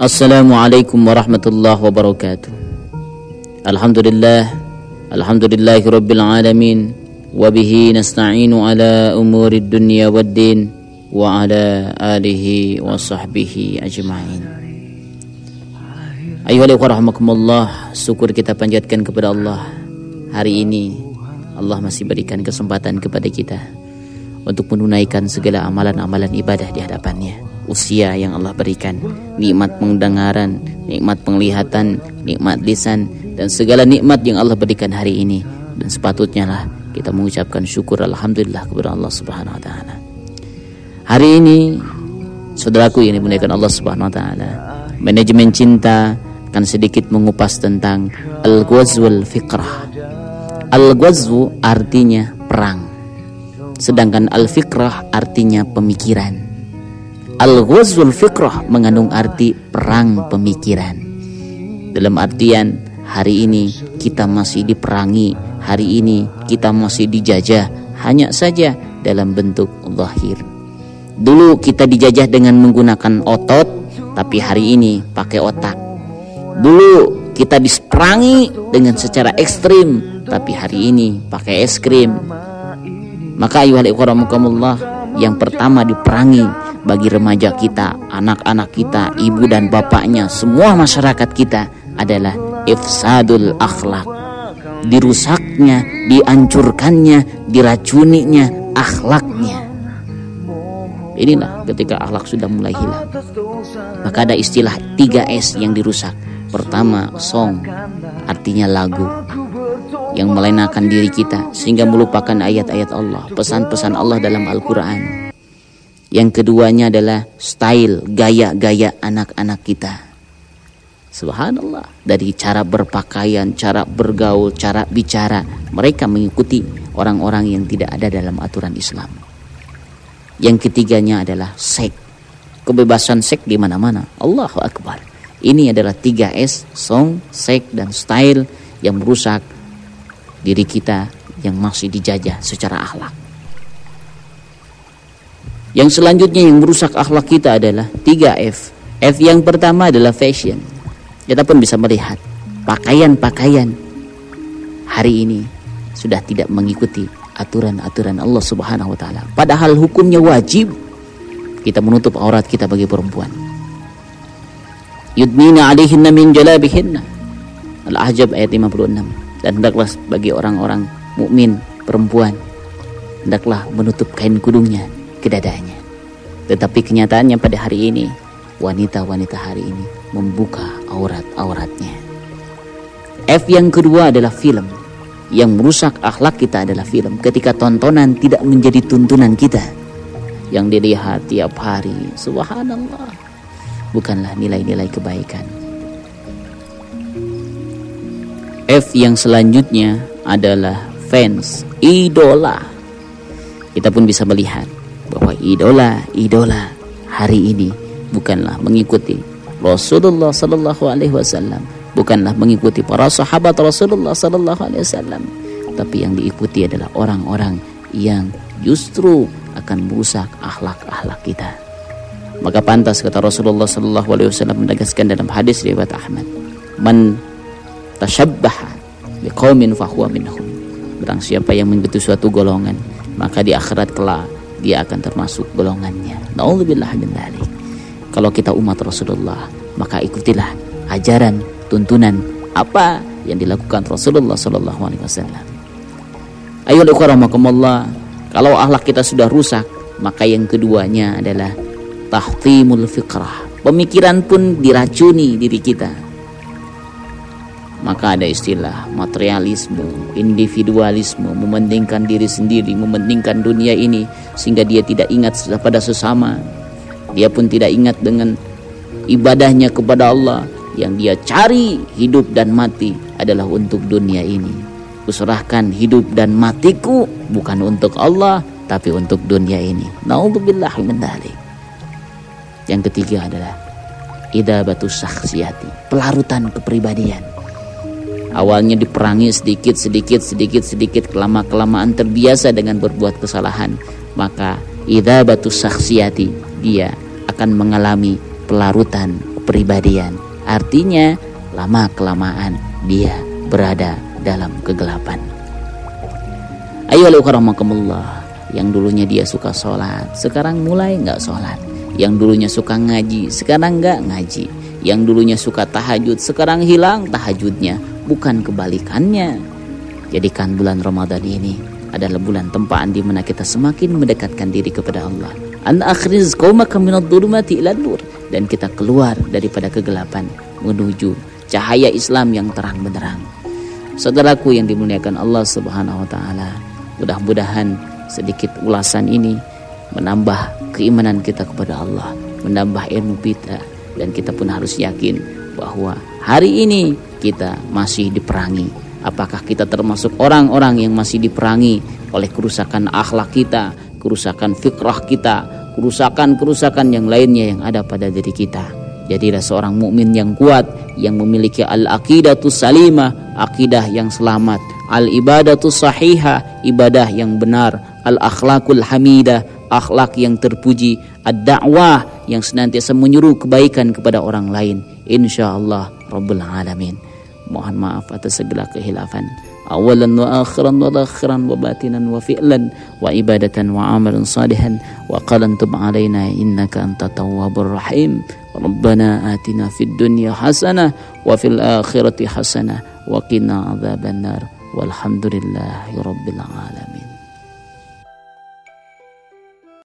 Assalamualaikum warahmatullahi wabarakatuh. Alhamdulillah Alhamdulillahi rabbil alamin. Wabihi nasta'inu ala umuri dunia wad din. Wa ala alihi wa sahbihi ajma'in. Ayuhalikurahmakumullah Syukur kita panjatkan kepada Allah. Hari ini Allah masih berikan kesempatan kepada kita Untuk menunaikan segala amalan-amalan ibadah di hadapannya usia yang Allah berikan, nikmat pendengaran, nikmat penglihatan, nikmat lisan dan segala nikmat yang Allah berikan hari ini dan sepatutnya lah kita mengucapkan syukur alhamdulillah kepada Allah Subhanahu wa taala. Hari ini saudaraku yang dimuliakan Allah Subhanahu wa taala, manajemen cinta akan sedikit mengupas tentang al-ghazwul fikrah. Al-ghazwu artinya perang. Sedangkan al-fikrah artinya pemikiran. Al-ghazwul fikrah mengandung arti perang pemikiran. Dalam artian hari ini kita masih diperangi, hari ini kita masih dijajah, hanya saja dalam bentuk zahir. Dulu kita dijajah dengan menggunakan otot, tapi hari ini pakai otak. Dulu kita diperangi dengan secara ekstrim, tapi hari ini pakai es krim. Maka ayuhal yang pertama diperangi bagi remaja kita, anak-anak kita, ibu dan bapaknya, semua masyarakat kita adalah ifsadul akhlak. Dirusaknya, dihancurkannya, diracuninya akhlaknya. Inilah ketika akhlak sudah mulai hilang. Maka ada istilah 3S yang dirusak. Pertama, song, artinya lagu yang melenakan diri kita sehingga melupakan ayat-ayat Allah, pesan-pesan Allah dalam Al-Qur'an. Yang keduanya adalah style, gaya-gaya anak-anak kita. Subhanallah, dari cara berpakaian, cara bergaul, cara bicara, mereka mengikuti orang-orang yang tidak ada dalam aturan Islam. Yang ketiganya adalah seks. Kebebasan seks di mana-mana. Allahu Akbar. Ini adalah 3S, song, seks, dan style yang merusak diri kita yang masih dijajah secara akhlak. Yang selanjutnya yang merusak akhlak kita adalah 3F. F yang pertama adalah fashion. Kita pun bisa melihat pakaian-pakaian hari ini sudah tidak mengikuti aturan-aturan Allah Subhanahu wa taala. Padahal hukumnya wajib kita menutup aurat kita bagi perempuan. Yudnina alaihinna min jalabihinna. Al-Ahzab ayat 56. Dan hendaklah bagi orang-orang mukmin perempuan hendaklah menutup kain kudungnya ke dadanya. Tetapi kenyataannya pada hari ini, wanita-wanita hari ini membuka aurat-auratnya. F yang kedua adalah film. Yang merusak akhlak kita adalah film. Ketika tontonan tidak menjadi tuntunan kita. Yang dilihat tiap hari. Subhanallah. Bukanlah nilai-nilai kebaikan. F yang selanjutnya adalah fans, idola. Kita pun bisa melihat bahwa idola-idola hari ini bukanlah mengikuti Rasulullah sallallahu alaihi wasallam, bukanlah mengikuti para sahabat Rasulullah sallallahu alaihi wasallam, tapi yang diikuti adalah orang-orang yang justru akan merusak akhlak-akhlak kita. Maka pantas kata Rasulullah sallallahu alaihi wasallam menegaskan dalam hadis riwayat Ahmad, "Man tashabbaha biqaumin fahuwa minhum." Barang siapa yang mengikuti suatu golongan, maka di akhirat kelak dia akan termasuk golongannya. Nauzubillah min dzalik. Kalau kita umat Rasulullah, maka ikutilah ajaran, tuntunan apa yang dilakukan Rasulullah sallallahu alaihi wasallam. Ayo ikhwarahakumullah, kalau akhlak kita sudah rusak, maka yang keduanya adalah tahtimul fikrah. Pemikiran pun diracuni diri kita maka ada istilah materialisme, individualisme, mementingkan diri sendiri, mementingkan dunia ini sehingga dia tidak ingat pada sesama. Dia pun tidak ingat dengan ibadahnya kepada Allah yang dia cari hidup dan mati adalah untuk dunia ini. Kuserahkan hidup dan matiku bukan untuk Allah tapi untuk dunia ini. Nauzubillah min Yang ketiga adalah idabatus sakhsiyati, pelarutan kepribadian Awalnya diperangi sedikit, sedikit, sedikit, sedikit, kelama kelamaan terbiasa dengan berbuat kesalahan, maka idza batu saksiyati dia akan mengalami pelarutan kepribadian. Artinya lama kelamaan dia berada dalam kegelapan. Ayo karamakumullah. Yang dulunya dia suka sholat sekarang mulai nggak sholat. Yang dulunya suka ngaji sekarang nggak ngaji. Yang dulunya suka tahajud sekarang hilang tahajudnya bukan kebalikannya. Jadikan bulan Ramadan ini adalah bulan tempaan di mana kita semakin mendekatkan diri kepada Allah. An akhriz qaumaka minadh dhulumati ila nur. Dan kita keluar daripada kegelapan menuju cahaya Islam yang terang benderang. Saudaraku yang dimuliakan Allah Subhanahu wa taala mudah-mudahan sedikit ulasan ini menambah keimanan kita kepada Allah menambah ilmu kita dan kita pun harus yakin bahwa hari ini kita masih diperangi apakah kita termasuk orang-orang yang masih diperangi oleh kerusakan akhlak kita kerusakan fikrah kita kerusakan-kerusakan yang lainnya yang ada pada diri kita jadilah seorang mukmin yang kuat yang memiliki al-aqidatus salimah akidah yang selamat al-ibadatus sahihah ibadah yang benar al-akhlakul hamidah, akhlak yang terpuji, ad-da'wah yang senantiasa menyuruh kebaikan kepada orang lain. Insyaallah Rabbul Alamin. Mohon maaf atas segala kehilafan. Awalan wa akhiran wa akhiran wa batinan wa fi'lan wa ibadatan wa amalan salihan wa qalan tub alaina innaka anta tawwabur rahim. ربنا آتنا في الدنيا حسنة وفي الآخرة حسنة وقنا عذاب النار والحمد لله رب العالمين